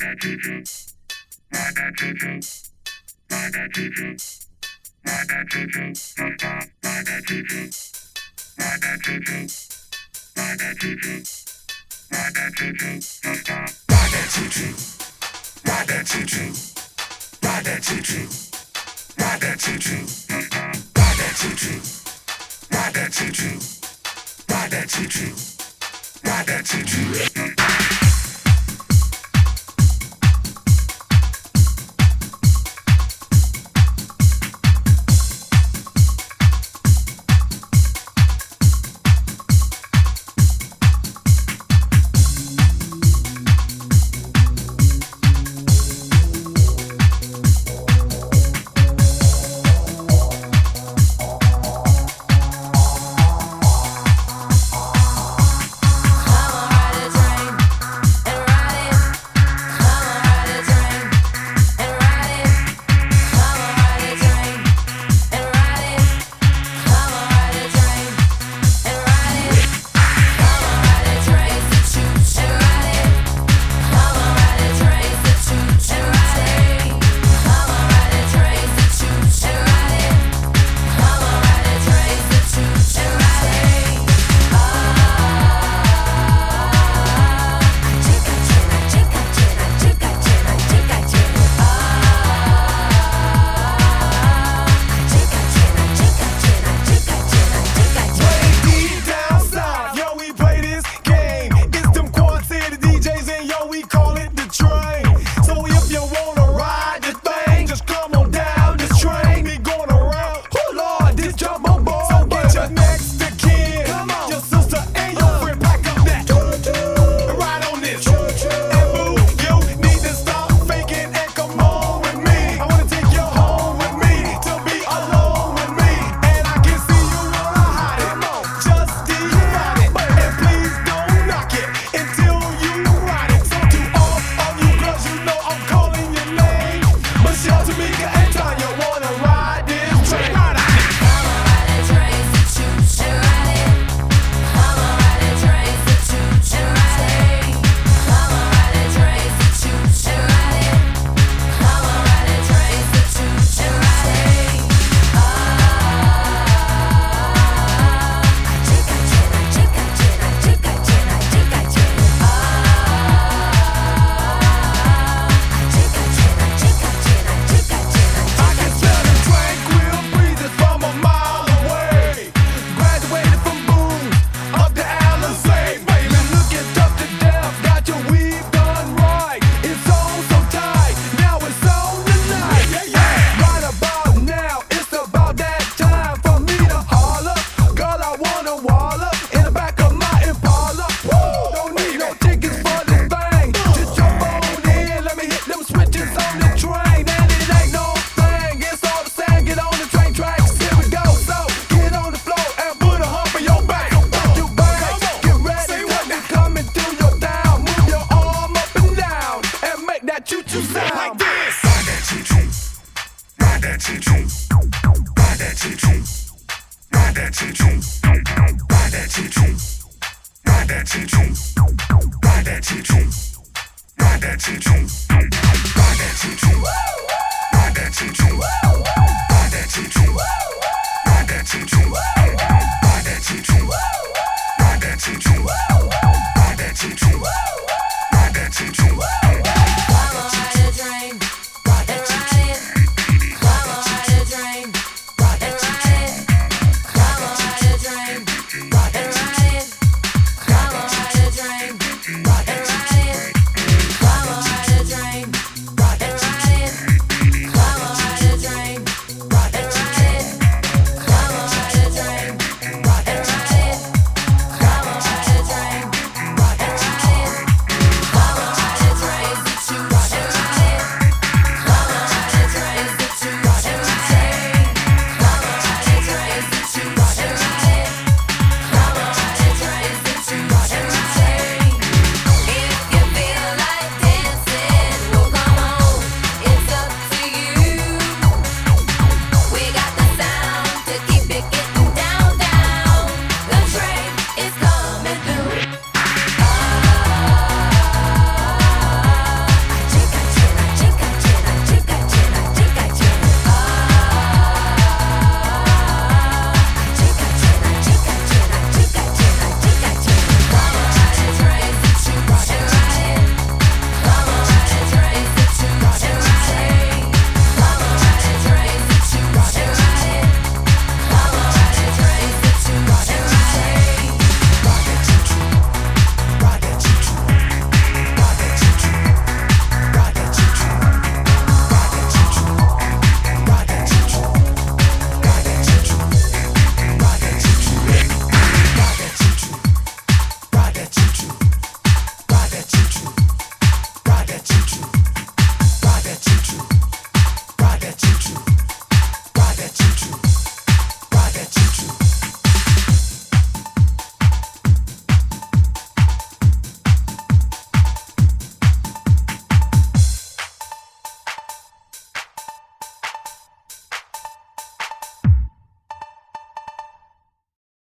Ride that choo-choo. Ride that choo-choo. yo, we call it the train.